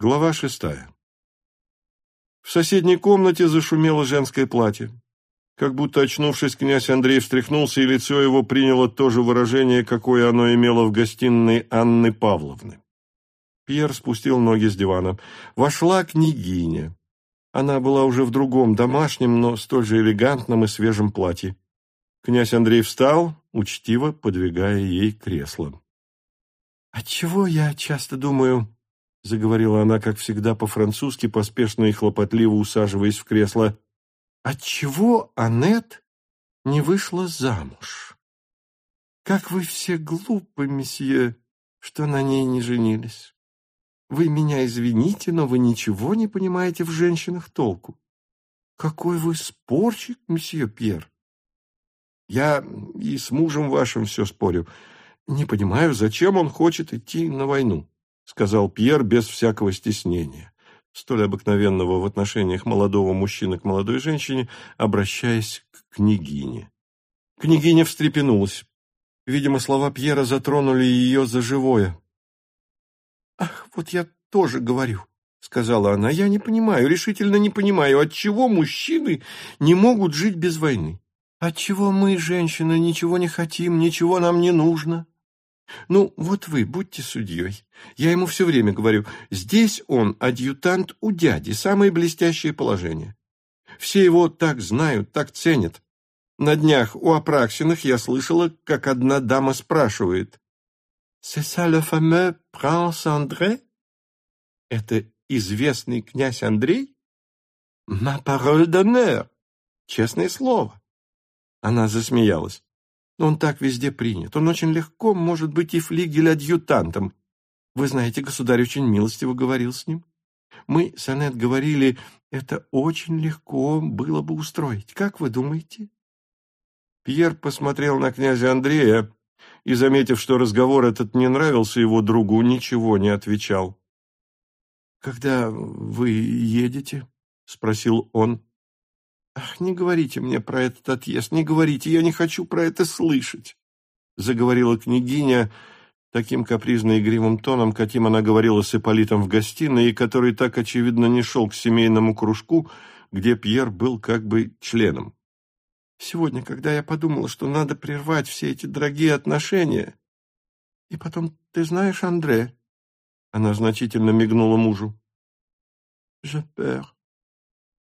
Глава шестая. В соседней комнате зашумело женское платье. Как будто очнувшись, князь Андрей встряхнулся, и лицо его приняло то же выражение, какое оно имело в гостиной Анны Павловны. Пьер спустил ноги с дивана. Вошла княгиня. Она была уже в другом домашнем, но столь же элегантном и свежем платье. Князь Андрей встал, учтиво подвигая ей кресло. «Отчего я часто думаю, — заговорила она, как всегда, по-французски, поспешно и хлопотливо усаживаясь в кресло. «Отчего Аннет не вышла замуж? Как вы все глупы, месье, что на ней не женились. Вы меня извините, но вы ничего не понимаете в женщинах толку. Какой вы спорщик, месье Пьер! Я и с мужем вашим все спорю. Не понимаю, зачем он хочет идти на войну сказал Пьер без всякого стеснения, столь обыкновенного в отношениях молодого мужчины к молодой женщине, обращаясь к княгине. Княгиня встрепенулась. Видимо, слова Пьера затронули ее за живое. «Ах, вот я тоже говорю», — сказала она, — «я не понимаю, решительно не понимаю, отчего мужчины не могут жить без войны? Отчего мы, женщины, ничего не хотим, ничего нам не нужно? Ну, вот вы, будьте судьей. Я ему все время говорю, здесь он адъютант у дяди, самое блестящее положение. Все его так знают, так ценят. На днях у Апраксиных я слышала, как одна дама спрашивает. «C'est ça le fameux prince André?» «Это известный князь Андрей?» «Ma parole d'honneur!» «Честное слово!» Она засмеялась. Он так везде принят. Он очень легко может быть и флигель-адъютантом. Вы знаете, государь очень милостиво говорил с ним. Мы с Анет говорили, это очень легко было бы устроить. Как вы думаете?» Пьер посмотрел на князя Андрея и, заметив, что разговор этот не нравился его другу, ничего не отвечал. «Когда вы едете?» — спросил он. «Ах, не говорите мне про этот отъезд, не говорите, я не хочу про это слышать», — заговорила княгиня таким капризно-игривым тоном, каким она говорила с Ипполитом в гостиной, и который так, очевидно, не шел к семейному кружку, где Пьер был как бы членом. «Сегодня, когда я подумала, что надо прервать все эти дорогие отношения, и потом, ты знаешь, Андре...» Она значительно мигнула мужу. «Je peur,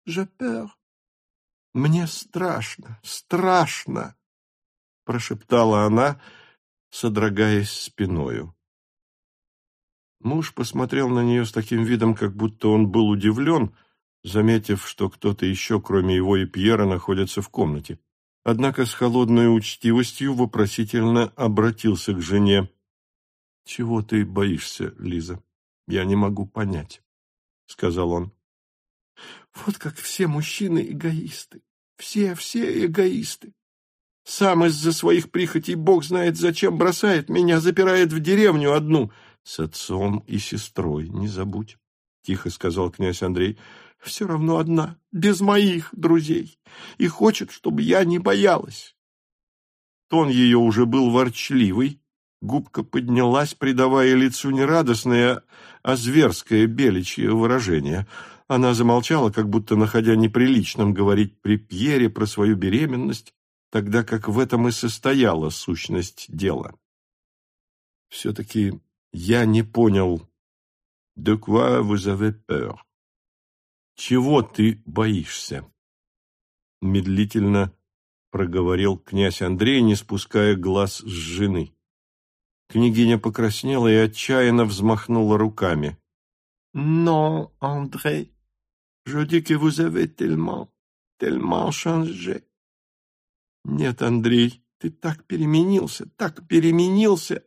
je peur». «Мне страшно, страшно!» — прошептала она, содрогаясь спиною. Муж посмотрел на нее с таким видом, как будто он был удивлен, заметив, что кто-то еще, кроме его и Пьера, находится в комнате. Однако с холодной учтивостью вопросительно обратился к жене. «Чего ты боишься, Лиза? Я не могу понять», — сказал он. Вот как все мужчины эгоисты. Все, все эгоисты. Сам из-за своих прихотей Бог знает зачем бросает меня, запирает в деревню одну. С отцом и сестрой, не забудь, — тихо сказал князь Андрей. Все равно одна, без моих друзей, и хочет, чтобы я не боялась. Тон ее уже был ворчливый, губка поднялась, придавая лицу не радостное, а зверское беличье выражение — она замолчала, как будто находя неприличным говорить при Пьере про свою беременность, тогда как в этом и состояла сущность дела. «Все-таки я не понял, de quoi vous avez peur?» «Чего ты боишься?» Медлительно проговорил князь Андрей, не спуская глаз с жены. Княгиня покраснела и отчаянно взмахнула руками. «Но, Андрей, Je dis que vous avez tellement, tellement changé. Нет, Андрей, ты так переменился, так переменился.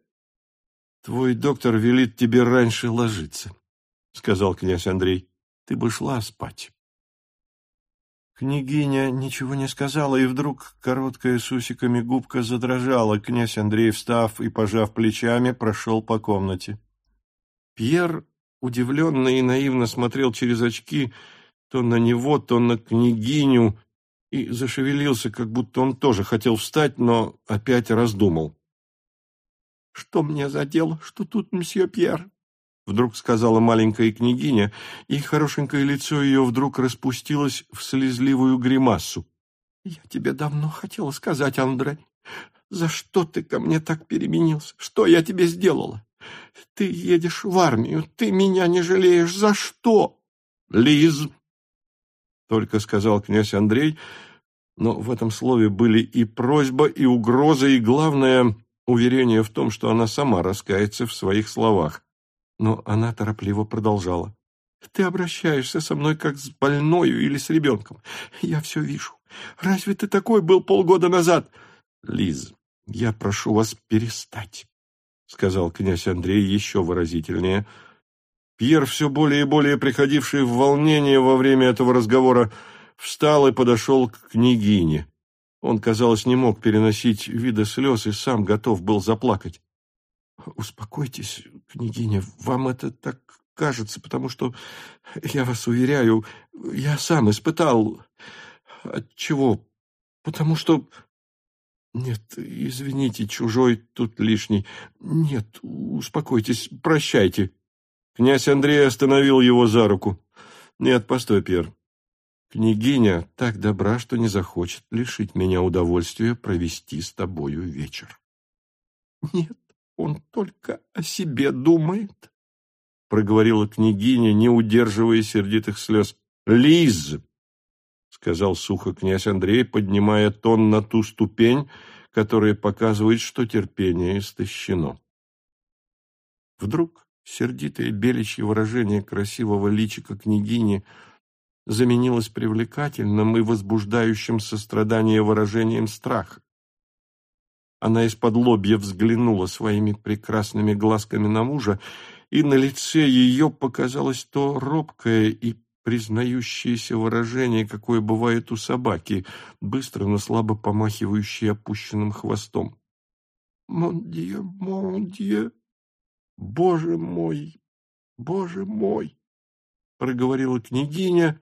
Твой доктор велит тебе раньше ложиться, сказал князь Андрей. Ты бы шла спать. Княгиня ничего не сказала, и вдруг короткая с усиками губка задрожала. Князь Андрей, встав и пожав плечами, прошел по комнате. Пьер удивленно и наивно смотрел через очки, то на него, то на княгиню, и зашевелился, как будто он тоже хотел встать, но опять раздумал. «Что мне за дело, что тут мсье Пьер? вдруг сказала маленькая княгиня, и хорошенькое лицо ее вдруг распустилось в слезливую гримасу. «Я тебе давно хотела сказать, Андрей, за что ты ко мне так переменился? Что я тебе сделала? Ты едешь в армию, ты меня не жалеешь. За что?» «Лиз!» — только сказал князь Андрей, но в этом слове были и просьба, и угроза, и, главное, уверение в том, что она сама раскается в своих словах. Но она торопливо продолжала. «Ты обращаешься со мной как с больною или с ребенком. Я все вижу. Разве ты такой был полгода назад?» «Лиз, я прошу вас перестать», — сказал князь Андрей еще выразительнее. Пьер, все более и более приходивший в волнение во время этого разговора, встал и подошел к княгине. Он, казалось, не мог переносить вида слез и сам готов был заплакать. «Успокойтесь, княгиня, вам это так кажется, потому что, я вас уверяю, я сам испытал... Отчего? Потому что... Нет, извините, чужой тут лишний. Нет, успокойтесь, прощайте». Князь Андрей остановил его за руку. «Нет, постой, Пьер. Княгиня так добра, что не захочет лишить меня удовольствия провести с тобою вечер. Нет, он только о себе думает, проговорила княгиня, не удерживая сердитых слез. Лиз, сказал сухо князь Андрей, поднимая тон на ту ступень, которая показывает, что терпение истощено. Вдруг сердитое беличье выражение красивого личика княгини – заменилось привлекательным и возбуждающим сострадание выражением страха. Она из-под лобья взглянула своими прекрасными глазками на мужа, и на лице ее показалось то робкое и признающееся выражение, какое бывает у собаки, быстро, но слабо помахивающей опущенным хвостом. «Мондье, мондье! Боже мой! Боже мой!» — проговорила княгиня,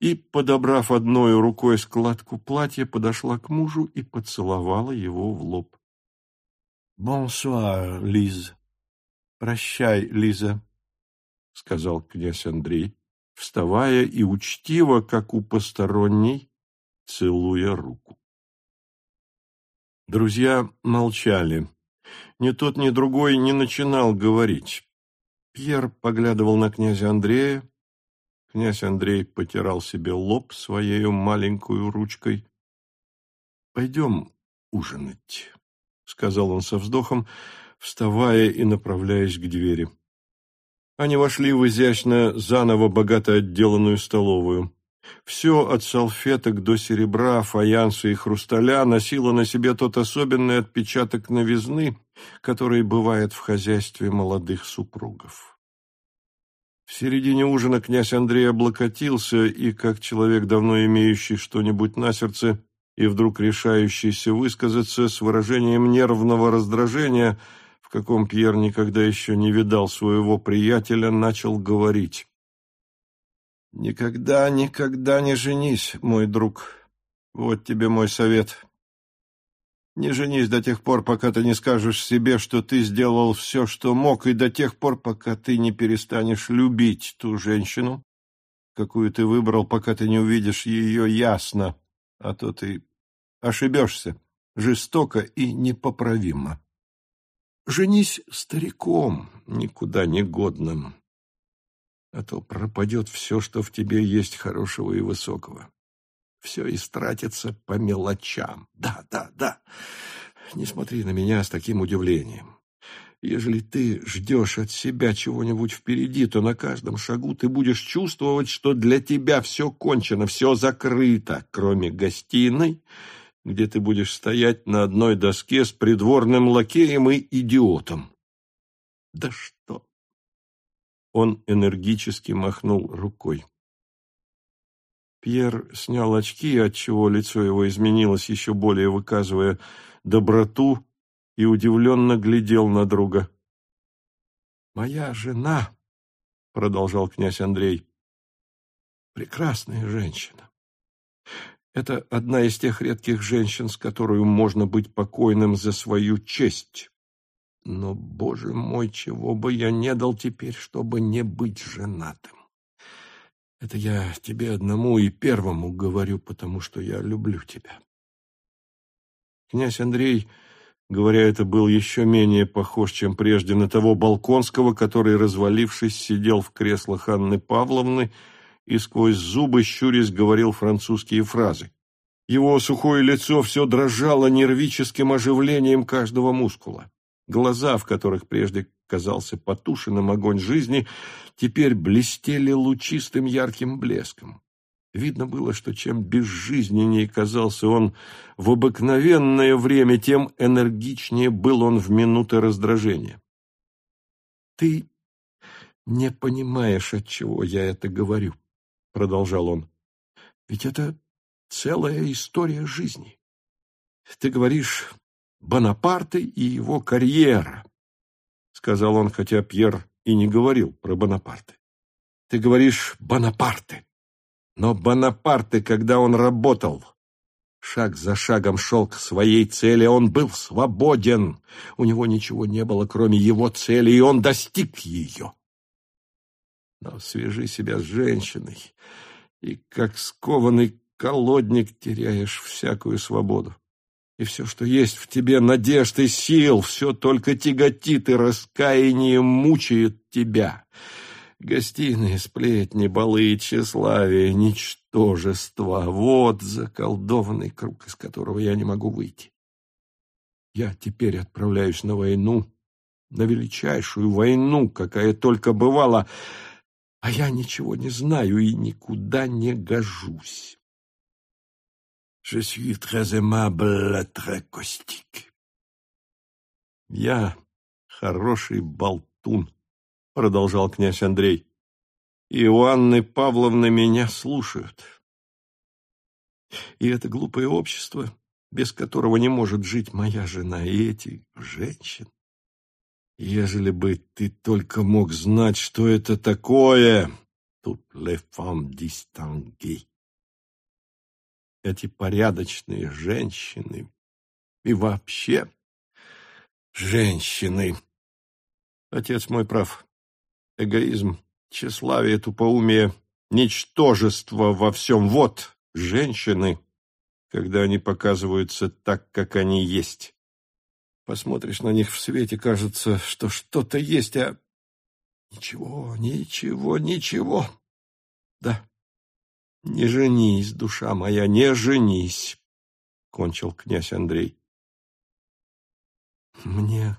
и, подобрав одной рукой складку платья, подошла к мужу и поцеловала его в лоб. «Бонсуар, Лиз. Прощай, Лиза», — сказал князь Андрей, вставая и учтиво, как у посторонней, целуя руку. Друзья молчали. Ни тот, ни другой не начинал говорить. Пьер поглядывал на князя Андрея, Князь Андрей потирал себе лоб своей маленькую ручкой. «Пойдем ужинать», — сказал он со вздохом, вставая и направляясь к двери. Они вошли в изящно заново богато отделанную столовую. Все от салфеток до серебра, фаянса и хрусталя носило на себе тот особенный отпечаток новизны, который бывает в хозяйстве молодых супругов. В середине ужина князь Андрей облокотился и, как человек, давно имеющий что-нибудь на сердце и вдруг решающийся высказаться с выражением нервного раздражения, в каком Пьер никогда еще не видал своего приятеля, начал говорить. «Никогда, никогда не женись, мой друг. Вот тебе мой совет. Не женись до тех пор, пока ты не скажешь себе, что ты сделал все, что мог, и до тех пор, пока ты не перестанешь любить ту женщину, какую ты выбрал, пока ты не увидишь ее ясно, а то ты ошибешься жестоко и непоправимо. Женись стариком, никуда не годным, а то пропадет все, что в тебе есть хорошего и высокого все истратится по мелочам. Да, да, да. Не смотри на меня с таким удивлением. Ежели ты ждешь от себя чего-нибудь впереди, то на каждом шагу ты будешь чувствовать, что для тебя все кончено, все закрыто, кроме гостиной, где ты будешь стоять на одной доске с придворным лакеем и идиотом. Да что? Он энергически махнул рукой. Пьер снял очки, отчего лицо его изменилось, еще более выказывая доброту, и удивленно глядел на друга. «Моя жена», — продолжал князь Андрей, — «прекрасная женщина. Это одна из тех редких женщин, с которой можно быть покойным за свою честь. Но, боже мой, чего бы я не дал теперь, чтобы не быть женатым. Это я тебе одному и первому говорю, потому что я люблю тебя. Князь Андрей, говоря это, был еще менее похож, чем прежде, на того Балконского, который, развалившись, сидел в креслах Анны Павловны и сквозь зубы, щурясь, говорил французские фразы. Его сухое лицо все дрожало нервическим оживлением каждого мускула. Глаза, в которых прежде казался потушенным огонь жизни, теперь блестели лучистым ярким блеском. Видно было, что чем безжизненнее казался он в обыкновенное время, тем энергичнее был он в минуты раздражения. «Ты не понимаешь, от чего я это говорю», — продолжал он. «Ведь это целая история жизни. Ты говоришь Бонапарте и его карьера, сказал он, хотя Пьер и не говорил про Бонапарте. Ты говоришь Бонапарте, но Бонапарте, когда он работал, шаг за шагом шел к своей цели, он был свободен, у него ничего не было, кроме его цели, и он достиг ее. Но свяжи себя с женщиной, и как скованный колодник теряешь всякую свободу. И все, что есть в тебе, надежд и сил, все только тяготит и раскаянием мучает тебя. Гостиные, сплетни, балы и тщеславие, ничтожество — вот заколдованный круг, из которого я не могу выйти. Я теперь отправляюсь на войну, на величайшую войну, какая только бывала, а я ничего не знаю и никуда не гожусь. Je suis très aimable, très caustique. Я хороший болтун, продолжал князь Андрей. И у Анны Павловны меня слушают. И это глупое общество, без которого не может жить моя жена и эти женщины. Ежели бы ты только мог знать, что это такое, тут femmes distinguées эти порядочные женщины и вообще женщины. Отец мой прав. Эгоизм, тщеславие, тупоумие, ничтожество во всем. Вот женщины, когда они показываются так, как они есть. Посмотришь на них в свете, кажется, что что-то есть, а ничего, ничего, ничего. Да, «Не женись, душа моя, не женись!» — кончил князь Андрей. «Мне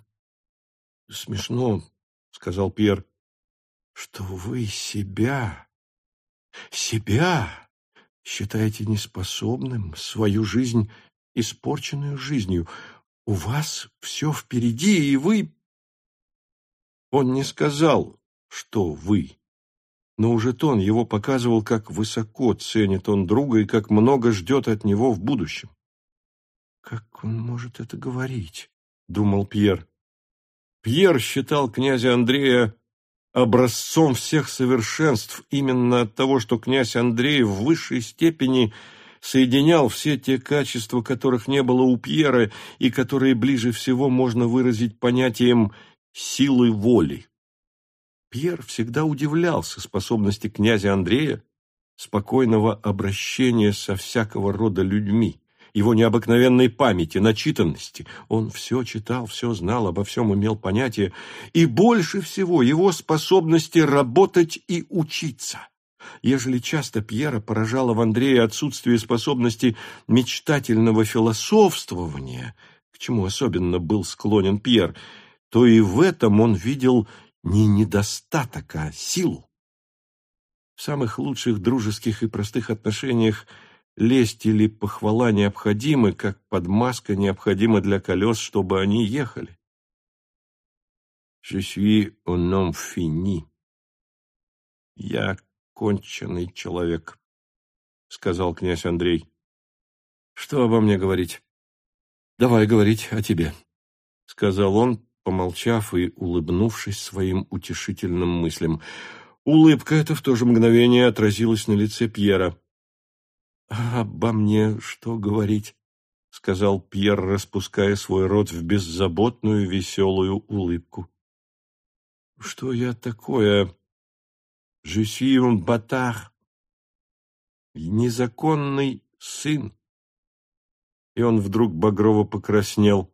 смешно, — сказал Пьер, — что вы себя, себя считаете неспособным, свою жизнь испорченную жизнью. У вас все впереди, и вы...» Он не сказал, что вы но уже тон его показывал, как высоко ценит он друга и как много ждет от него в будущем. «Как он может это говорить?» — думал Пьер. Пьер считал князя Андрея образцом всех совершенств именно от того, что князь Андрей в высшей степени соединял все те качества, которых не было у Пьера и которые ближе всего можно выразить понятием «силы воли». Пьер всегда удивлялся способности князя Андрея спокойного обращения со всякого рода людьми, его необыкновенной памяти, начитанности. Он все читал, все знал, обо всем имел понятие, и больше всего его способности работать и учиться. Ежели часто Пьера поражало в Андрее отсутствие способности мечтательного философствования, к чему особенно был склонен Пьер, то и в этом он видел не недостаток, а силу. В самых лучших дружеских и простых отношениях лесть или похвала необходимы, как подмазка необходима для колес, чтобы они ехали. Je suis un homme fini. Я конченый человек, сказал князь Андрей. Что обо мне говорить? Давай говорить о тебе, сказал он, помолчав и улыбнувшись своим утешительным мыслям. Улыбка эта в то же мгновение отразилась на лице Пьера. «А «Обо мне что говорить?» — сказал Пьер, распуская свой рот в беззаботную веселую улыбку. Что я такое? Je suis un. Незаконный сын. И он вдруг багрово покраснел.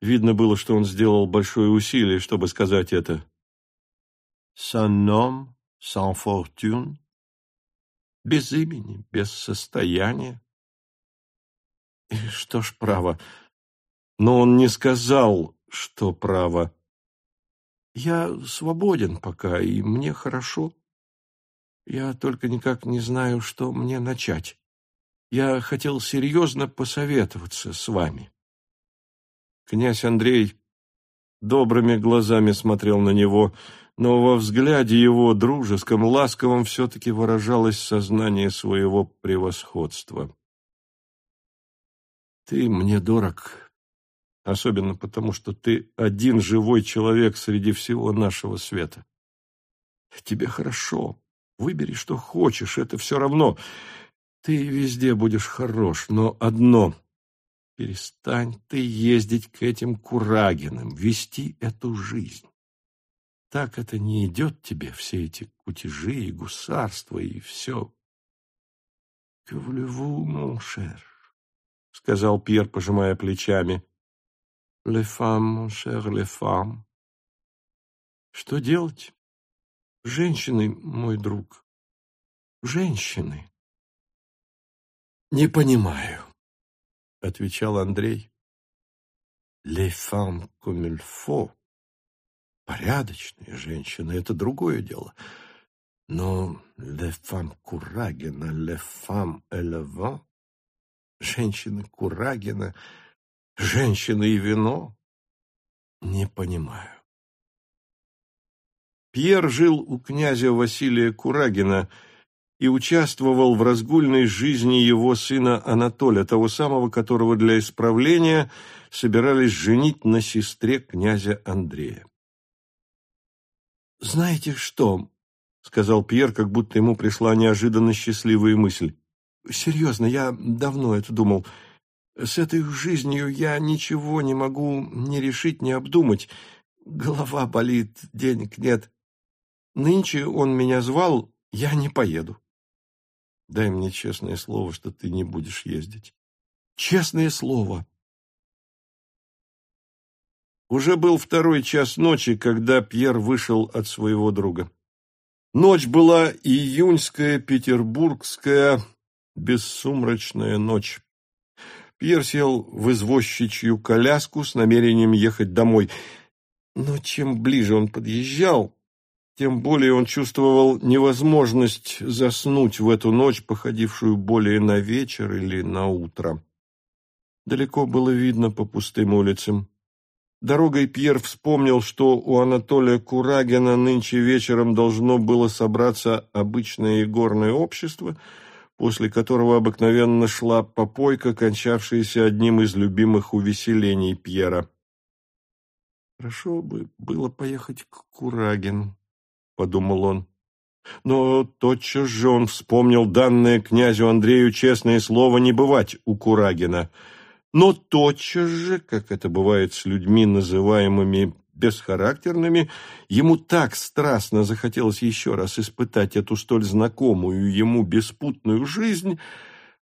Видно было, что он сделал большое усилие, чтобы сказать это. Sans nom, sans fortune. Без имени, без состояния. И что ж право? Но он не сказал, что право. Я свободен пока, и мне хорошо. Я только никак не знаю, что мне начать. Я хотел серьезно посоветоваться с вами. Князь Андрей добрыми глазами смотрел на него, но во взгляде его, дружеском, ласковом, все-таки выражалось сознание своего превосходства. «Ты мне дорог, особенно потому, что ты один живой человек среди всего нашего света. Тебе хорошо, выбери, что хочешь, это все равно. Ты везде будешь хорош, но одно — перестань ты ездить к этим Курагиным, вести эту жизнь. Так это не идет тебе, все эти кутежи и гусарства, и все. — mon cher? — сказал Пьер, пожимая плечами. — cher, les femmes. Что делать? Женщины, мой друг, женщины. Не понимаю, отвечал Андрей. Comme il faut. Порядочные женщины — это другое дело. Но les femmes Курагина, les femmes élevant, женщины Курагина, женщины и вино — не понимаю. Пьер жил у князя Василия Курагина и участвовал в разгульной жизни его сына Анатолия, того самого, которого для исправления собирались женить на сестре князя Андрея. «Знаете что?» — сказал Пьер, как будто ему пришла неожиданно счастливая мысль. «Серьезно, я давно это думал. С этой жизнью я ничего не могу ни решить, ни обдумать. Голова болит, денег нет. Нынче он меня звал, я не поеду. Дай мне честное слово, что ты не будешь ездить. Честное слово. Уже был второй час ночи, когда Пьер вышел от своего друга. Ночь была июньская, петербургская, бессумрачная ночь. Пьер сел в извозчичью коляску с намерением ехать домой. Но чем ближе он подъезжал, тем более он чувствовал невозможность заснуть в эту ночь, походившую более на вечер или на утро. Далеко было видно по пустым улицам. Дорогой Пьер вспомнил, что у Анатолия Курагина нынче вечером должно было собраться обычное игорное общество, после которого обыкновенно шла попойка, кончавшаяся одним из любимых увеселений Пьера. Хорошо бы было поехать к Курагину, — подумал он. Но тотчас же он вспомнил данное князю Андрею честное слово не бывать у Курагина. Но тотчас же, как это бывает с людьми, называемыми бесхарактерными, ему так страстно захотелось еще раз испытать эту столь знакомую ему беспутную жизнь,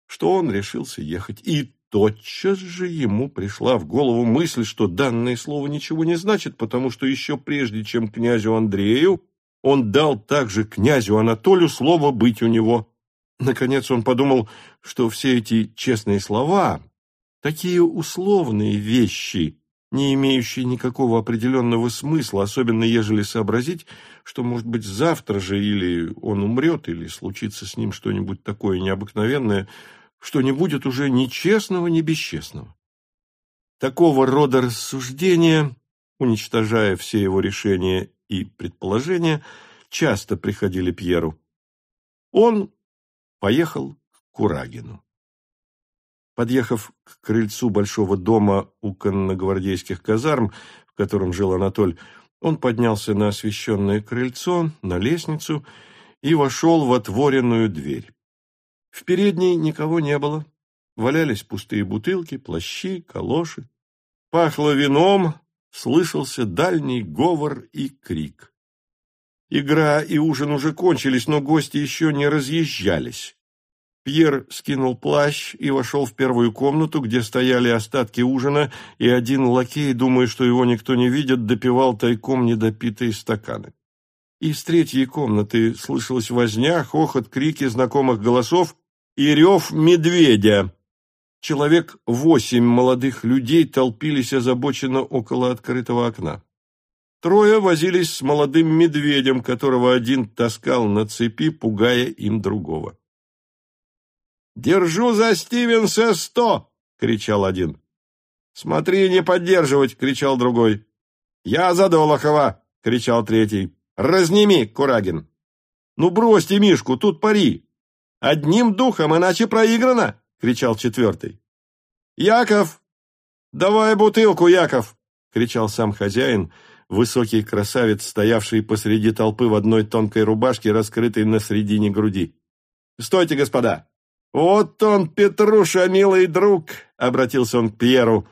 что он решился ехать. И тотчас же ему пришла в голову мысль, что данное слово ничего не значит, потому что еще прежде, чем князю Андрею он дал также князю Анатолию слово быть у него. Наконец он подумал, что все эти честные слова, такие условные вещи, не имеющие никакого определенного смысла, особенно ежели сообразить, что, может быть, завтра же или он умрет, или случится с ним что-нибудь такое необыкновенное, что не будет уже ни честного, ни бесчестного. Такого рода рассуждения, уничтожая все его решения и предположения часто приходили Пьеру. Он поехал к Курагину. Подъехав к крыльцу большого дома у конногвардейских казарм, в котором жил Анатоль, он поднялся на освещенное крыльцо, на лестницу и вошел в отворенную дверь. В передней никого не было. Валялись пустые бутылки, плащи, калоши. Пахло вином, слышался дальний говор и крик. Игра и ужин уже кончились, но гости еще не разъезжались. Пьер скинул плащ и вошел в первую комнату, где стояли остатки ужина, и один лакей, думая, что его никто не видит, допивал тайком недопитые стаканы. Из третьей комнаты слышалась возня, хохот, крики знакомых голосов и рев медведя. Человек восемь молодых людей толпились озабоченно около открытого окна. Трое возились с молодым медведем, которого один таскал на цепи, пугая им другого. «Держу за Стивенса сто!» — кричал один. «Смотри, не поддерживать!» — кричал другой. «Я за Долохова!» — кричал третий. «Разними, Курагин!» «Ну бросьте Мишку, тут пари!» «Одним духом, иначе проиграно!» — кричал четвертый. «Яков! Давай бутылку, Яков!» — кричал сам хозяин, высокий красавец, стоявший посреди толпы в одной тонкой рубашке, раскрытой на средине груди. «Стойте, господа! «Вот он, Петруша, милый друг!» — обратился он к Пьеру.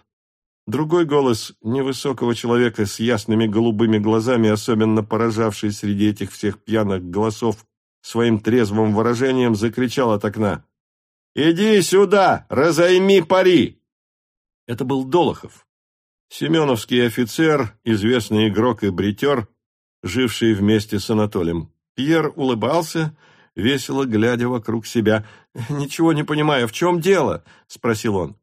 Другой голос невысокого человека с ясными голубыми глазами, особенно поражавший среди этих всех пьяных голосов своим трезвым выражением, закричал от окна. «Иди сюда, разойми пари!» Это был Долохов, семеновский офицер, известный игрок и бритер, живший вместе с Анатолием. Пьер улыбался, — весело глядя вокруг себя. «Ничего не понимаю, в чем дело?» — спросил он.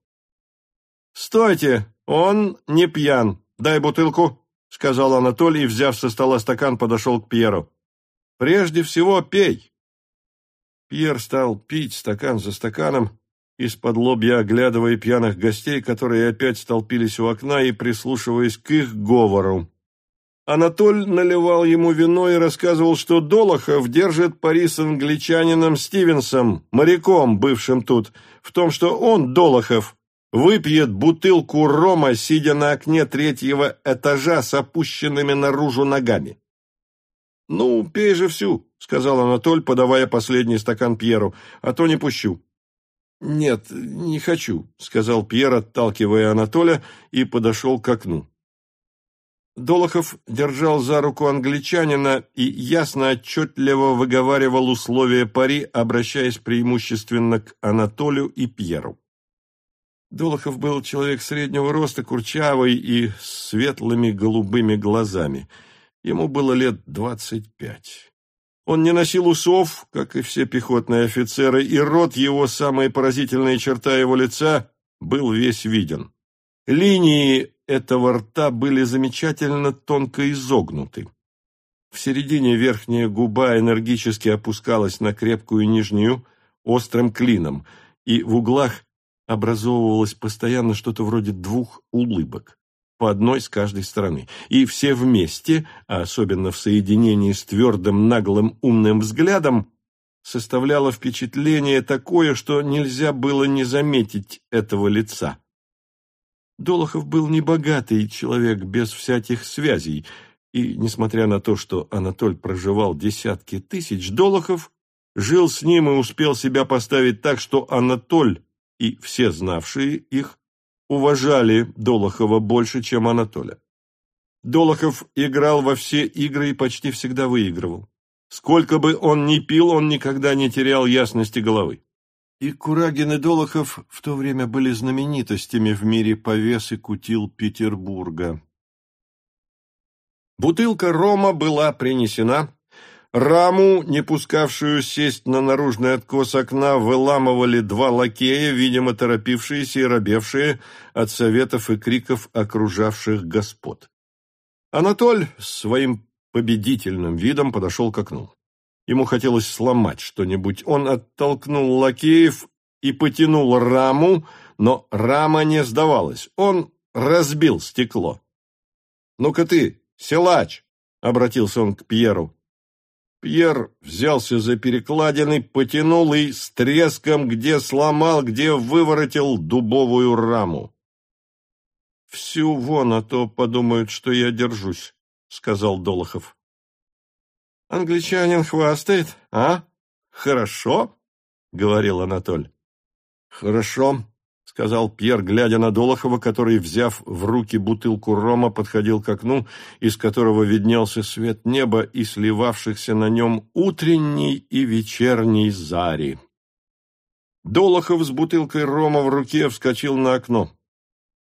«Стойте, он не пьян. Дай бутылку», — сказал Анатолий, взяв со стола стакан, подошел к Пьеру. «Прежде всего пей». Пьер стал пить стакан за стаканом, из-под лобья оглядывая пьяных гостей, которые опять столпились у окна и прислушиваясь к их говору. Анатоль наливал ему вино и рассказывал, что Долохов держит пари с англичанином Стивенсом, моряком, бывшим тут, в том, что он, Долохов, выпьет бутылку рома, сидя на окне третьего этажа с опущенными наружу ногами. «Ну, пей же всю», — сказал Анатоль, подавая последний стакан Пьеру, — «а то не пущу». «Нет, не хочу», — сказал Пьер, отталкивая Анатоля, и подошел к окну. Долохов держал за руку англичанина и ясно отчетливо выговаривал условия пари, обращаясь преимущественно к Анатолию и Пьеру. Долохов был человек среднего роста, курчавый и светлыми голубыми глазами. Ему было лет двадцать пять. Он не носил усов, как и все пехотные офицеры, и рот его, самая поразительная черта его лица, был весь виден. Линии этого рта были замечательно тонко изогнуты. В середине верхняя губа энергически опускалась на крепкую нижнюю острым клином, и в углах образовывалось постоянно что-то вроде двух улыбок, по одной с каждой стороны. И все вместе, а особенно в соединении с твердым наглым умным взглядом, составляло впечатление такое, что нельзя было не заметить этого лица. Долохов был небогатый человек без всяких связей, и, несмотря на то, что Анатоль проживал десятки тысяч, Долохов жил с ним и успел себя поставить так, что Анатоль и все знавшие их уважали Долохова больше, чем Анатоля. Долохов играл во все игры и почти всегда выигрывал. Сколько бы он ни пил, он никогда не терял ясности головы. И Курагин и Долохов в то время были знаменитостями в мире повес и кутил Петербурга. Бутылка рома была принесена. Раму, не пускавшую сесть на наружный откос окна, выламывали два лакея, видимо, торопившиеся и робевшие от советов и криков окружавших господ. Анатоль своим победительным видом подошел к окну. Ему хотелось сломать что-нибудь. Он оттолкнул лакеев и потянул раму, но рама не сдавалась. Он разбил стекло. «Ну-ка ты, силач!» — обратился он к Пьеру. Пьер взялся за перекладины, потянул и с треском, где сломал, где выворотил дубовую раму. «Всю вон, а то подумают, что я держусь», — сказал Долохов. Англичанин хвастает, а? Хорошо, говорил Анатоль. Хорошо, сказал Пьер, глядя на Долохова, который, взяв в руки бутылку рома, подходил к окну, из которого виднелся свет неба и сливавшихся на нем утренний и вечерний зари. Долохов с бутылкой рома в руке вскочил на окно.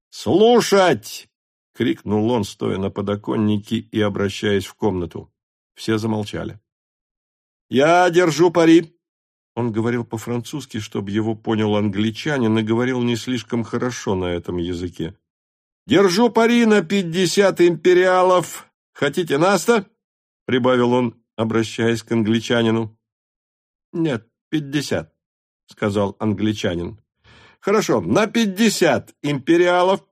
«Слушать!» — крикнул он, стоя на подоконнике и обращаясь в комнату. Все замолчали. «Я держу пари!» Он говорил по-французски, чтобы его понял англичанин, и говорил не слишком хорошо на этом языке. «Держу пари на пятьдесят империалов. Хотите наста?» — прибавил он, обращаясь к англичанину. «Нет, пятьдесят», — сказал англичанин. «Хорошо, на пятьдесят империалов,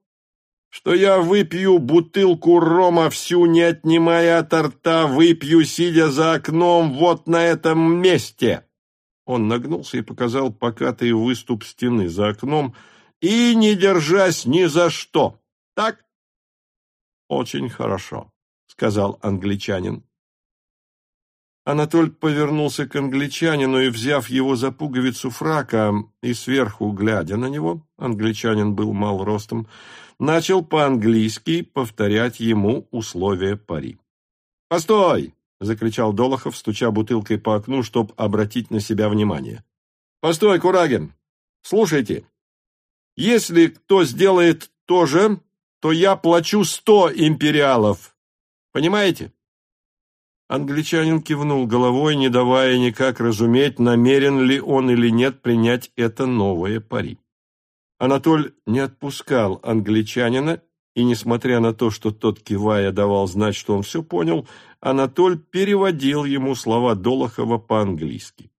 что я выпью бутылку рома всю, не отнимая от рта, выпью, сидя за окном вот на этом месте». Он нагнулся и показал покатый выступ стены за окном, и не держась ни за что. Так? Очень хорошо, сказал англичанин. Анатоль повернулся к англичанину и, взяв его за пуговицу фрака и сверху глядя на него, англичанин был мал ростом, начал по-английски повторять ему условия пари. «Постой!» — закричал Долохов, стуча бутылкой по окну, чтобы обратить на себя внимание. «Постой, Курагин! Слушайте, если кто сделает то же, то я плачу сто империалов. Понимаете?» Англичанин кивнул головой, не давая никак разуметь, намерен ли он или нет принять это новое пари. Анатоль не отпускал англичанина и, несмотря на то, что тот, кивая, давал знать, что он все понял, Анатоль переводил ему слова Долохова по-английски.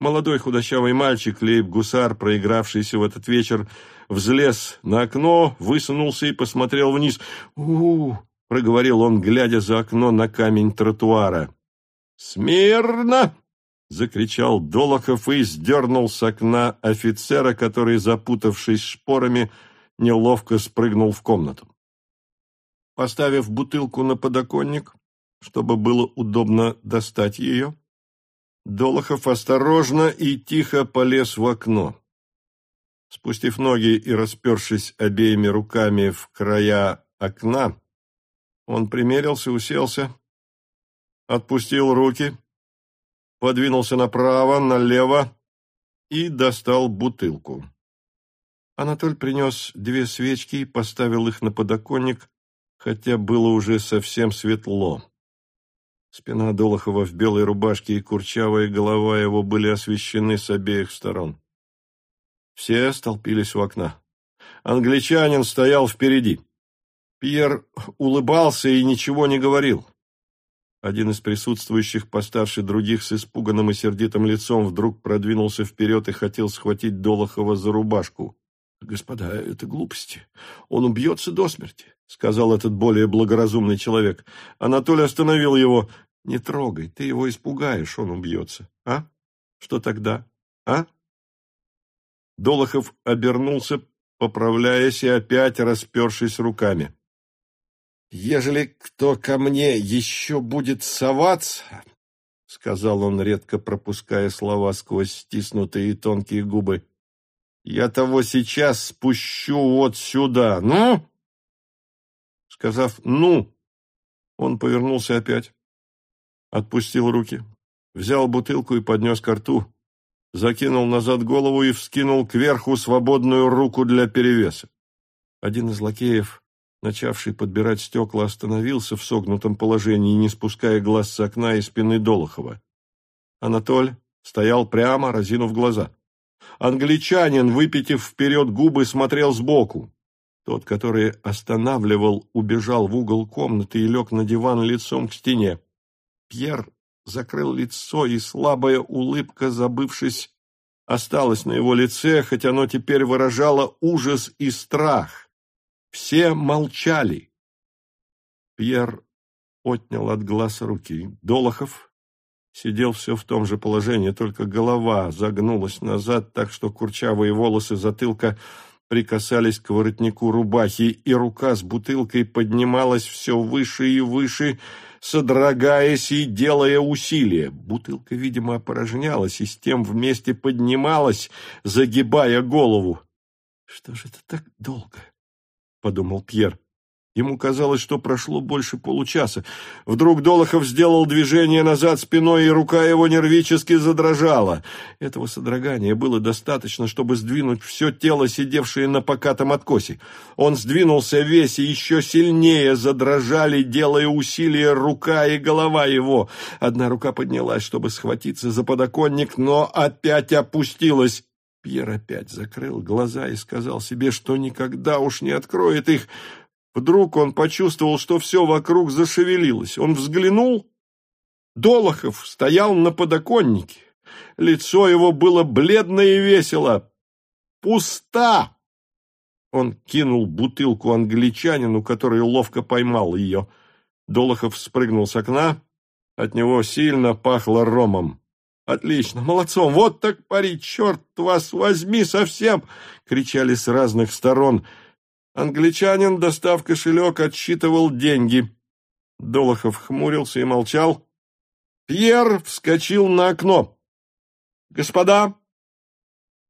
Молодой худощавый мальчик, лейб-гусар, проигравшийся в этот вечер, взлез на окно, высунулся и посмотрел вниз. у, проговорил он, глядя за окно на камень тротуара. «Смирно!» — закричал Долохов и сдернул с окна офицера, который, запутавшись шпорами, неловко спрыгнул в комнату. Поставив бутылку на подоконник, чтобы было удобно достать ее, Долохов осторожно и тихо полез в окно. Спустив ноги и распершись обеими руками в края окна, он примерился, уселся, отпустил руки, подвинулся направо, налево и достал бутылку. Анатоль принес две свечки и поставил их на подоконник, хотя было уже совсем светло. Спина Долохова в белой рубашке и курчавая голова его были освещены с обеих сторон. Все столпились у окна. Англичанин стоял впереди. Пьер улыбался и ничего не говорил. Один из присутствующих, постарше других, с испуганным и сердитым лицом, вдруг продвинулся вперед и хотел схватить Долохова за рубашку. «Господа, это глупости. Он убьется до смерти», — сказал этот более благоразумный человек. Анатолий остановил его. «Не трогай, ты его испугаешь, он убьется. А? Что тогда? А?» Долохов обернулся, поправляясь и опять распершись руками. «Ежели кто ко мне еще будет соваться, — сказал он, редко пропуская слова сквозь стиснутые тонкие губы, я того сейчас спущу вот сюда. Ну?» Сказав «ну», он повернулся опять, отпустил руки, взял бутылку и поднес ко рту, закинул назад голову и вскинул кверху свободную руку для перевеса. Один из лакеев, начавший подбирать стекла, остановился в согнутом положении, не спуская глаз с окна и спины Долохова. Анатоль стоял прямо, разинув глаза. Англичанин, выпитив вперед губы, смотрел сбоку. Тот, который останавливал, убежал в угол комнаты и лег на диван лицом к стене. Пьер закрыл лицо, и слабая улыбка, забывшись, осталась на его лице, хоть оно теперь выражало ужас и страх. Все молчали. Пьер отнял от глаз руки. Долохов, сидел все в том же положении, только голова загнулась назад, так что курчавые волосы затылка прикасались к воротнику рубахи, и рука с бутылкой поднималась все выше и выше, содрогаясь и делая усилия. Бутылка, видимо, опорожнялась и с тем вместе поднималась, загибая голову. «Что же это так долго?» — подумал Пьер. Ему казалось, что прошло больше получаса. Вдруг Долохов сделал движение назад спиной, и рука его нервически задрожала. Этого содрогания было достаточно, чтобы сдвинуть все тело, сидевшее на покатом откосе. Он сдвинулся весь, и еще сильнее задрожали, делая усилия рука и голова его. Одна рука поднялась, чтобы схватиться за подоконник, но опять опустилась. Пьер опять закрыл глаза и сказал себе, что никогда уж не откроет их, Вдруг он почувствовал, что все вокруг зашевелилось. Он взглянул. Долохов стоял на подоконнике. Лицо его было бледно и весело. «Пуста!» Он кинул бутылку англичанину, который ловко поймал ее. Долохов спрыгнул с окна. От него сильно пахло ромом. «Отлично, молодцом! Вот так пари! Черт вас возьми совсем!» — кричали с разных сторон — Англичанин, достав кошелек, отсчитывал деньги. Долохов хмурился и молчал. Пьер вскочил на окно. «Господа,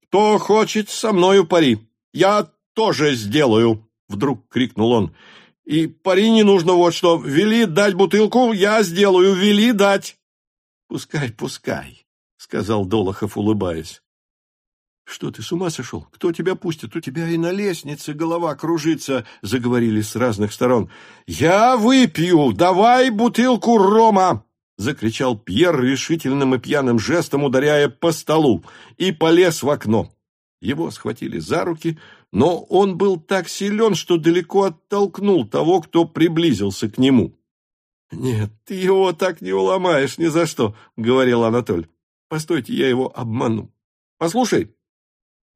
кто хочет со мною пари? Я тоже сделаю!» Вдруг крикнул он. «И пари не нужно вот что. Вели дать бутылку, я сделаю. Вели дать!» «Пускай, пускай», — сказал Долохов, улыбаясь. «Что ты, с ума сошел? Кто тебя пустит? У тебя и на лестнице голова кружится», — заговорили с разных сторон. «Я выпью! Давай бутылку рома!» — закричал Пьер решительным и пьяным жестом, ударяя по столу, и полез в окно. Его схватили за руки, но он был так силен, что далеко оттолкнул того, кто приблизился к нему. «Нет, ты его так не уломаешь ни за что», — говорил Анатоль. «Постойте, я его обману. Послушай,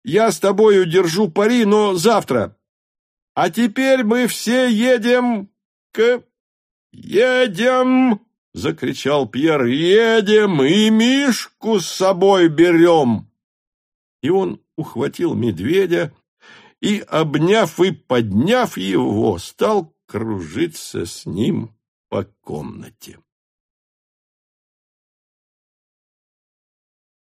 я с тобою держу пари, но завтра. А теперь мы все едем к... Едем!» — закричал Пьер. «Едем и Мишку с собой берем!» И он ухватил медведя и, обняв и подняв его, стал кружиться с ним по комнате.